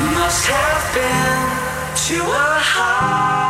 Must have been to a high.